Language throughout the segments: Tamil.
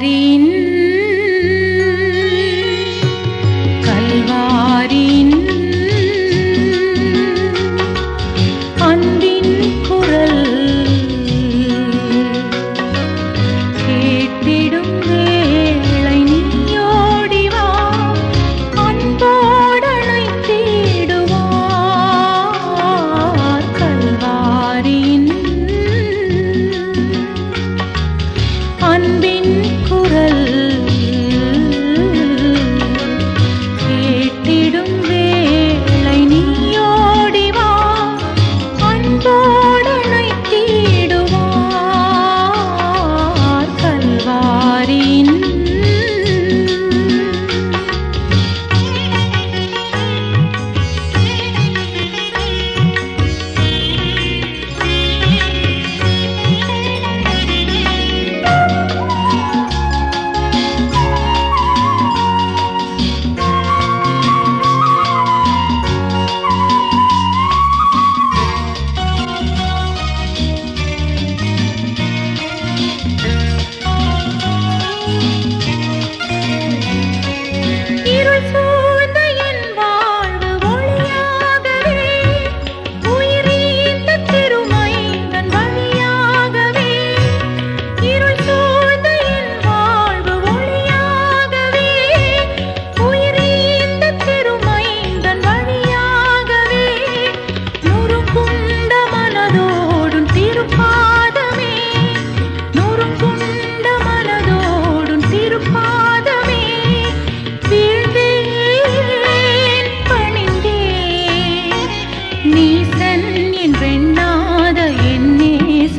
கல்வாரின்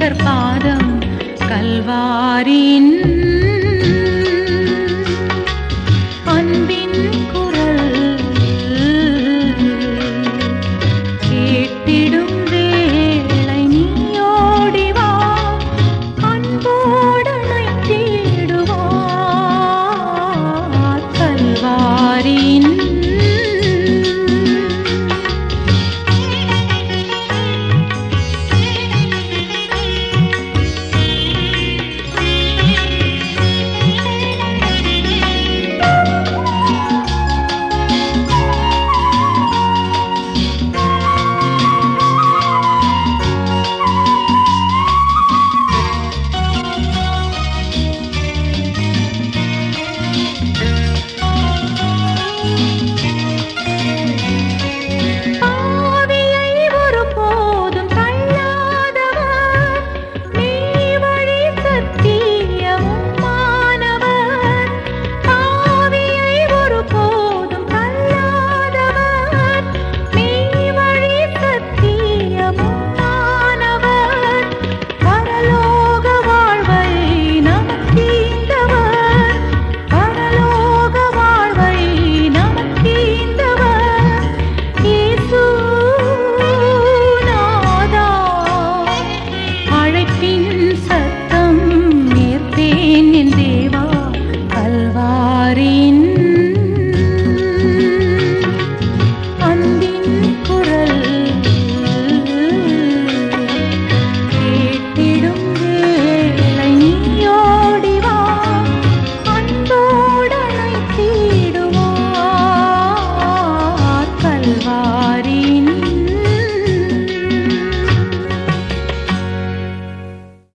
என்றெண்ணாத பாதம் கல்வாரின்